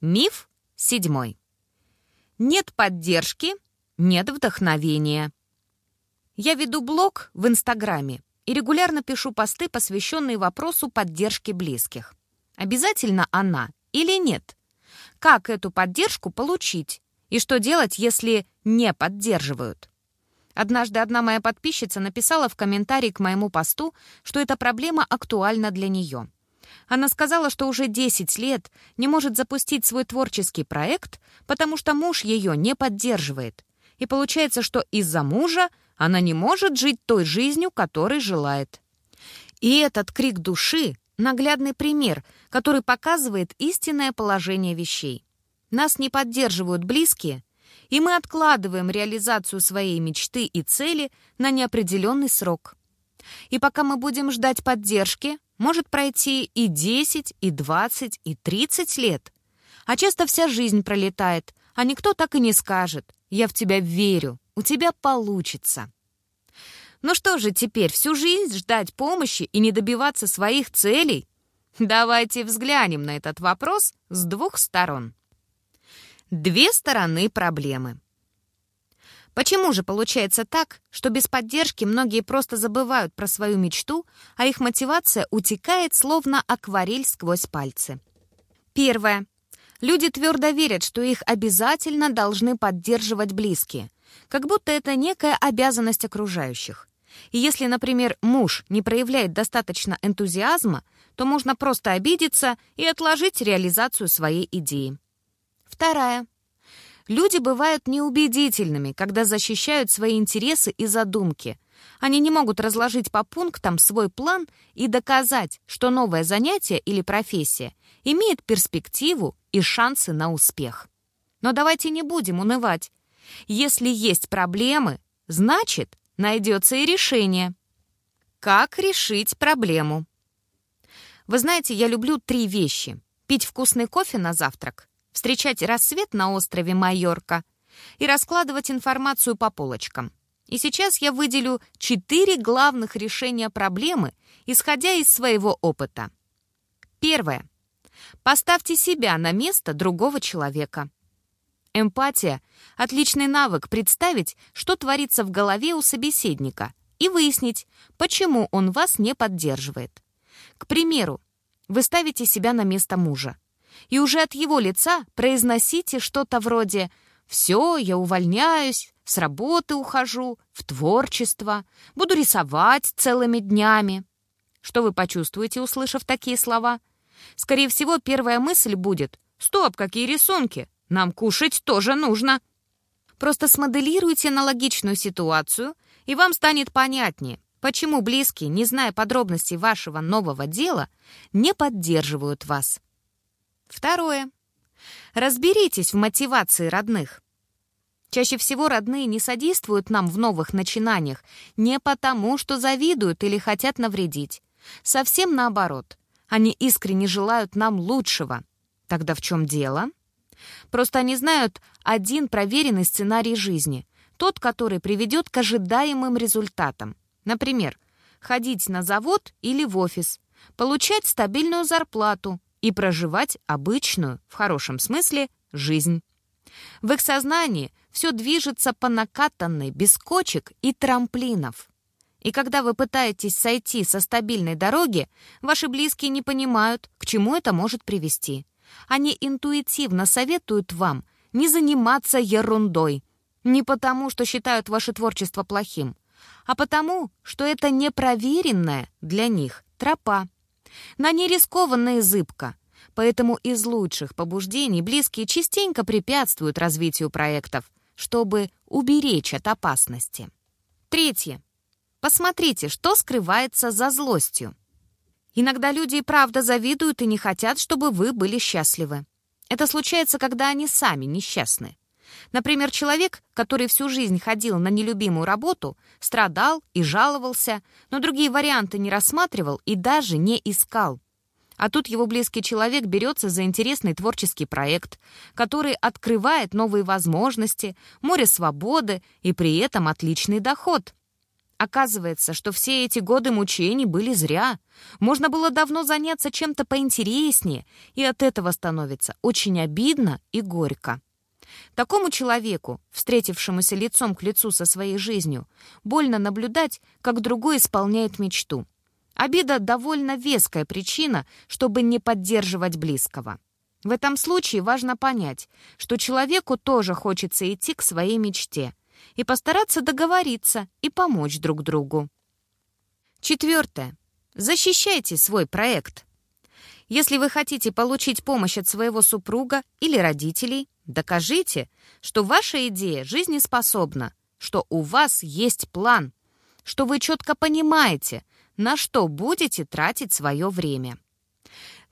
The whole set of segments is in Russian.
Миф седьмой. Нет поддержки, нет вдохновения. Я веду блог в Инстаграме и регулярно пишу посты, посвященные вопросу поддержки близких. Обязательно она или нет? Как эту поддержку получить? И что делать, если не поддерживают? Однажды одна моя подписчица написала в комментарии к моему посту, что эта проблема актуальна для нее. Она сказала, что уже 10 лет не может запустить свой творческий проект, потому что муж ее не поддерживает. И получается, что из-за мужа она не может жить той жизнью, которой желает. И этот крик души — наглядный пример, который показывает истинное положение вещей. Нас не поддерживают близкие, и мы откладываем реализацию своей мечты и цели на неопределенный срок. И пока мы будем ждать поддержки, может пройти и 10, и 20, и 30 лет. А часто вся жизнь пролетает, а никто так и не скажет «Я в тебя верю, у тебя получится». Ну что же теперь, всю жизнь ждать помощи и не добиваться своих целей? Давайте взглянем на этот вопрос с двух сторон. Две стороны проблемы. Почему же получается так, что без поддержки многие просто забывают про свою мечту, а их мотивация утекает словно акварель сквозь пальцы? Первое. Люди твердо верят, что их обязательно должны поддерживать близкие, как будто это некая обязанность окружающих. И если, например, муж не проявляет достаточно энтузиазма, то можно просто обидеться и отложить реализацию своей идеи. Вторая. Люди бывают неубедительными, когда защищают свои интересы и задумки. Они не могут разложить по пунктам свой план и доказать, что новое занятие или профессия имеет перспективу и шансы на успех. Но давайте не будем унывать. Если есть проблемы, значит, найдется и решение. Как решить проблему? Вы знаете, я люблю три вещи. Пить вкусный кофе на завтрак, встречать рассвет на острове Майорка и раскладывать информацию по полочкам. И сейчас я выделю четыре главных решения проблемы, исходя из своего опыта. Первое. Поставьте себя на место другого человека. Эмпатия — отличный навык представить, что творится в голове у собеседника, и выяснить, почему он вас не поддерживает. К примеру, вы ставите себя на место мужа и уже от его лица произносите что-то вроде «Все, я увольняюсь, с работы ухожу, в творчество, буду рисовать целыми днями». Что вы почувствуете, услышав такие слова? Скорее всего, первая мысль будет «Стоп, какие рисунки! Нам кушать тоже нужно!» Просто смоделируйте аналогичную ситуацию, и вам станет понятнее, почему близкие, не зная подробностей вашего нового дела, не поддерживают вас. Второе. Разберитесь в мотивации родных. Чаще всего родные не содействуют нам в новых начинаниях не потому, что завидуют или хотят навредить. Совсем наоборот. Они искренне желают нам лучшего. Тогда в чем дело? Просто они знают один проверенный сценарий жизни, тот, который приведет к ожидаемым результатам. Например, ходить на завод или в офис, получать стабильную зарплату, и проживать обычную, в хорошем смысле, жизнь. В их сознании все движется по накатанной, без кочек и трамплинов. И когда вы пытаетесь сойти со стабильной дороги, ваши близкие не понимают, к чему это может привести. Они интуитивно советуют вам не заниматься ерундой. Не потому, что считают ваше творчество плохим, а потому, что это непроверенная для них тропа. На ней рискованно и зыбко, поэтому из лучших побуждений близкие частенько препятствуют развитию проектов, чтобы уберечь от опасности. Третье. Посмотрите, что скрывается за злостью. Иногда люди и правда завидуют и не хотят, чтобы вы были счастливы. Это случается, когда они сами несчастны. Например, человек, который всю жизнь ходил на нелюбимую работу, страдал и жаловался, но другие варианты не рассматривал и даже не искал. А тут его близкий человек берется за интересный творческий проект, который открывает новые возможности, море свободы и при этом отличный доход. Оказывается, что все эти годы мучений были зря. Можно было давно заняться чем-то поинтереснее, и от этого становится очень обидно и горько. Такому человеку, встретившемуся лицом к лицу со своей жизнью, больно наблюдать, как другой исполняет мечту. Обида — довольно веская причина, чтобы не поддерживать близкого. В этом случае важно понять, что человеку тоже хочется идти к своей мечте — и постараться договориться и помочь друг другу. Четвертое. Защищайте свой проект. Если вы хотите получить помощь от своего супруга или родителей, докажите, что ваша идея жизнеспособна, что у вас есть план, что вы четко понимаете, на что будете тратить свое время.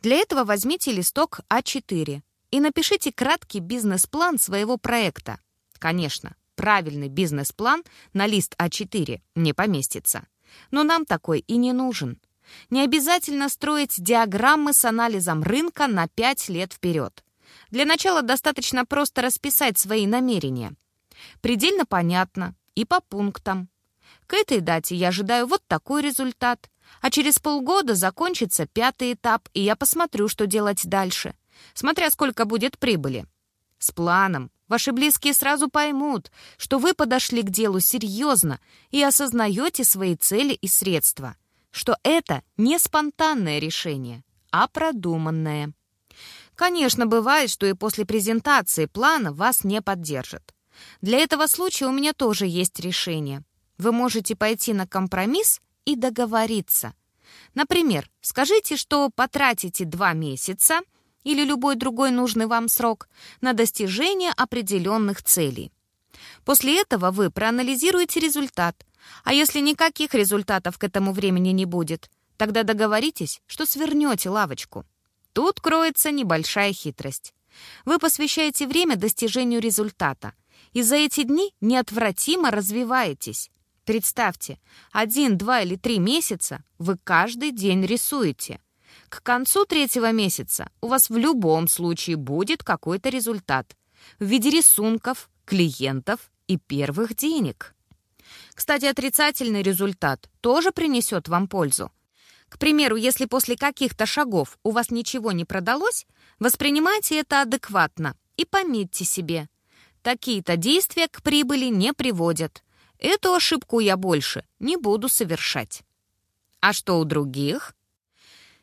Для этого возьмите листок А4 и напишите краткий бизнес-план своего проекта. Конечно, правильный бизнес-план на лист А4 не поместится. Но нам такой и не нужен. Не обязательно строить диаграммы с анализом рынка на 5 лет вперед. Для начала достаточно просто расписать свои намерения. Предельно понятно и по пунктам. К этой дате я ожидаю вот такой результат, а через полгода закончится пятый этап, и я посмотрю, что делать дальше, смотря сколько будет прибыли. С планом Ваши близкие сразу поймут, что вы подошли к делу серьезно и осознаете свои цели и средства, что это не спонтанное решение, а продуманное. Конечно, бывает, что и после презентации плана вас не поддержат. Для этого случая у меня тоже есть решение. Вы можете пойти на компромисс и договориться. Например, скажите, что потратите два месяца — или любой другой нужный вам срок на достижение определенных целей. После этого вы проанализируете результат, а если никаких результатов к этому времени не будет, тогда договоритесь, что свернете лавочку. Тут кроется небольшая хитрость. Вы посвящаете время достижению результата, и за эти дни неотвратимо развиваетесь. Представьте, один, два или три месяца вы каждый день рисуете – к концу третьего месяца у вас в любом случае будет какой-то результат в виде рисунков, клиентов и первых денег. Кстати, отрицательный результат тоже принесет вам пользу. К примеру, если после каких-то шагов у вас ничего не продалось, воспринимайте это адекватно и пометьте себе. Такие-то действия к прибыли не приводят. Эту ошибку я больше не буду совершать. А что у других?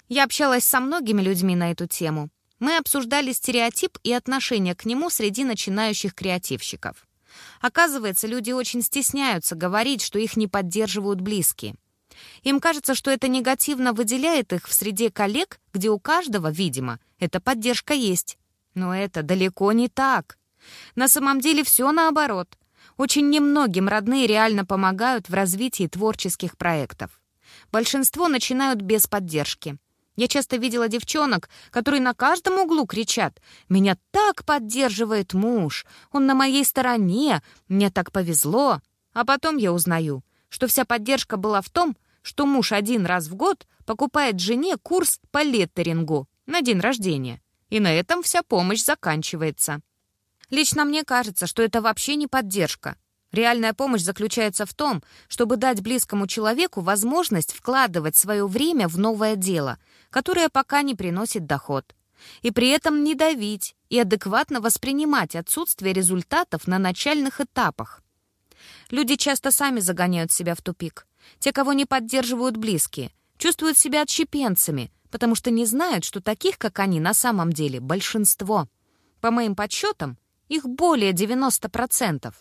Я общалась со многими людьми на эту тему. Мы обсуждали стереотип и отношение к нему среди начинающих креативщиков. Оказывается, люди очень стесняются говорить, что их не поддерживают близкие. Им кажется, что это негативно выделяет их в среде коллег, где у каждого, видимо, эта поддержка есть. Но это далеко не так. На самом деле все наоборот. Очень немногим родные реально помогают в развитии творческих проектов. Большинство начинают без поддержки. Я часто видела девчонок, которые на каждом углу кричат «Меня так поддерживает муж! Он на моей стороне! Мне так повезло!» А потом я узнаю, что вся поддержка была в том, что муж один раз в год покупает жене курс по леттерингу на день рождения. И на этом вся помощь заканчивается. Лично мне кажется, что это вообще не поддержка. Реальная помощь заключается в том, чтобы дать близкому человеку возможность вкладывать свое время в новое дело, которое пока не приносит доход. И при этом не давить и адекватно воспринимать отсутствие результатов на начальных этапах. Люди часто сами загоняют себя в тупик. Те, кого не поддерживают близкие, чувствуют себя отщепенцами, потому что не знают, что таких, как они, на самом деле большинство. По моим подсчетам, их более 90%.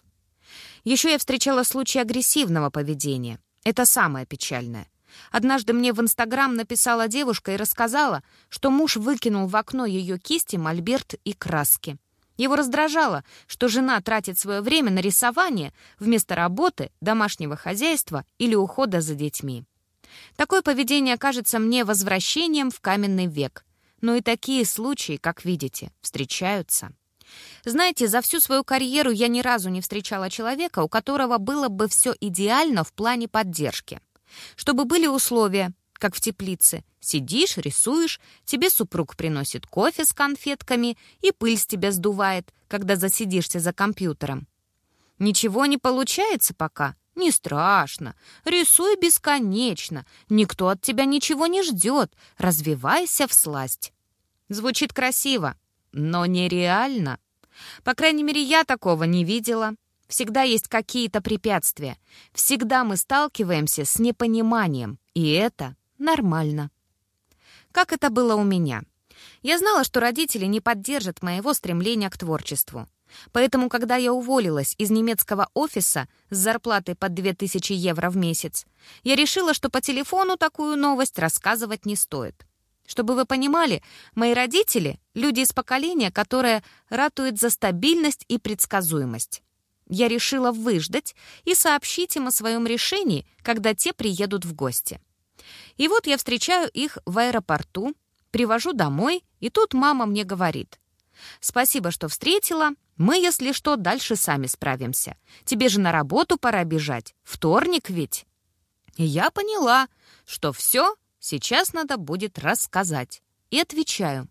Еще я встречала случаи агрессивного поведения. Это самое печальное. Однажды мне в Инстаграм написала девушка и рассказала, что муж выкинул в окно ее кисти, мольберт и краски. Его раздражало, что жена тратит свое время на рисование вместо работы, домашнего хозяйства или ухода за детьми. Такое поведение кажется мне возвращением в каменный век. Но и такие случаи, как видите, встречаются. Знаете, за всю свою карьеру я ни разу не встречала человека, у которого было бы все идеально в плане поддержки. Чтобы были условия, как в теплице. Сидишь, рисуешь, тебе супруг приносит кофе с конфетками и пыль с тебя сдувает, когда засидишься за компьютером. Ничего не получается пока, Не страшно. Рисуй бесконечно. Никто от тебя ничего не ждет. Развивайся в сласть. Звучит красиво, но нереально. По крайней мере, я такого не видела. Всегда есть какие-то препятствия. Всегда мы сталкиваемся с непониманием. И это нормально. Как это было у меня? Я знала, что родители не поддержат моего стремления к творчеству. Поэтому, когда я уволилась из немецкого офиса с зарплатой под 2000 евро в месяц, я решила, что по телефону такую новость рассказывать не стоит. Чтобы вы понимали, мои родители — люди из поколения, которое ратует за стабильность и предсказуемость. Я решила выждать и сообщить им о своем решении, когда те приедут в гости. И вот я встречаю их в аэропорту, привожу домой, и тут мама мне говорит. «Спасибо, что встретила. Мы, если что, дальше сами справимся. Тебе же на работу пора бежать. Вторник ведь». И я поняла, что все сейчас надо будет рассказать. И отвечаю.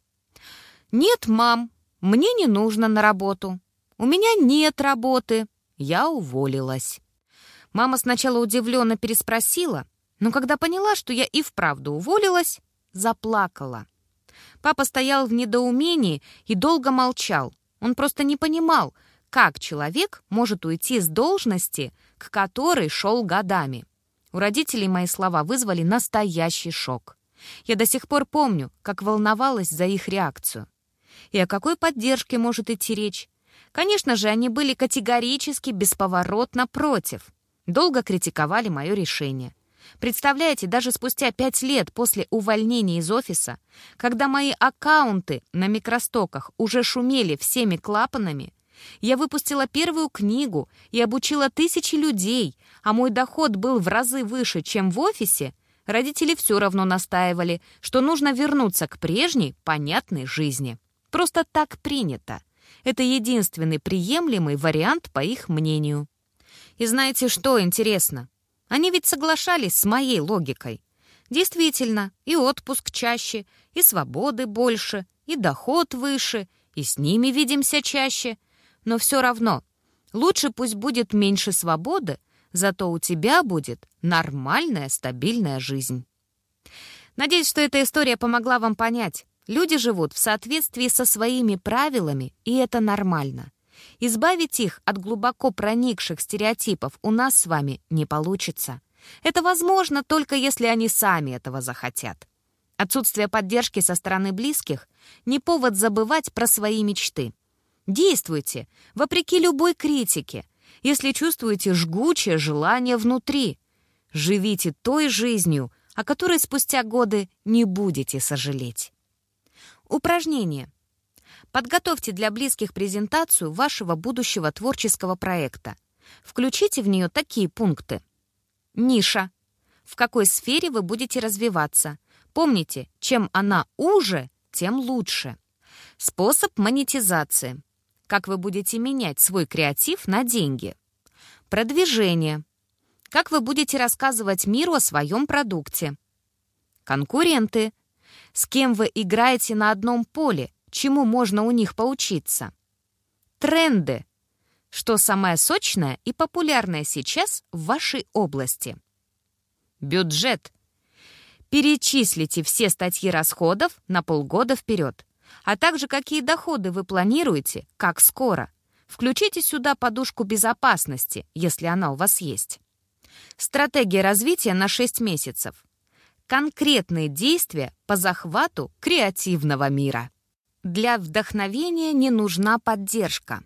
«Нет, мам, мне не нужно на работу. У меня нет работы. Я уволилась». Мама сначала удивленно переспросила, но когда поняла, что я и вправду уволилась, заплакала. Папа стоял в недоумении и долго молчал. Он просто не понимал, как человек может уйти с должности, к которой шел годами. У родителей мои слова вызвали настоящий шок. Я до сих пор помню, как волновалась за их реакцию. И о какой поддержке может идти речь? Конечно же, они были категорически бесповоротно против. Долго критиковали мое решение. Представляете, даже спустя пять лет после увольнения из офиса, когда мои аккаунты на микростоках уже шумели всеми клапанами, я выпустила первую книгу и обучила тысячи людей, а мой доход был в разы выше, чем в офисе, родители все равно настаивали, что нужно вернуться к прежней, понятной жизни. Просто так принято. Это единственный приемлемый вариант, по их мнению. И знаете, что интересно? Они ведь соглашались с моей логикой. Действительно, и отпуск чаще, и свободы больше, и доход выше, и с ними видимся чаще. Но все равно, лучше пусть будет меньше свободы, зато у тебя будет нормальная, стабильная жизнь. Надеюсь, что эта история помогла вам понять. Люди живут в соответствии со своими правилами, и это нормально. Избавить их от глубоко проникших стереотипов у нас с вами не получится. Это возможно только если они сами этого захотят. Отсутствие поддержки со стороны близких — не повод забывать про свои мечты. Действуйте, вопреки любой критике, если чувствуете жгучее желание внутри. Живите той жизнью, о которой спустя годы не будете сожалеть. Упражнение. Подготовьте для близких презентацию вашего будущего творческого проекта. Включите в нее такие пункты. Ниша. В какой сфере вы будете развиваться? Помните, чем она уже, тем лучше. Способ монетизации. Как вы будете менять свой креатив на деньги. Продвижение. Как вы будете рассказывать миру о своем продукте. Конкуренты. С кем вы играете на одном поле, чему можно у них поучиться. Тренды. Что самое сочное и популярное сейчас в вашей области. Бюджет. Перечислите все статьи расходов на полгода вперед, а также какие доходы вы планируете, как скоро. Включите сюда подушку безопасности, если она у вас есть. Стратегия развития на 6 месяцев. Конкретные действия по захвату креативного мира. Для вдохновения не нужна поддержка.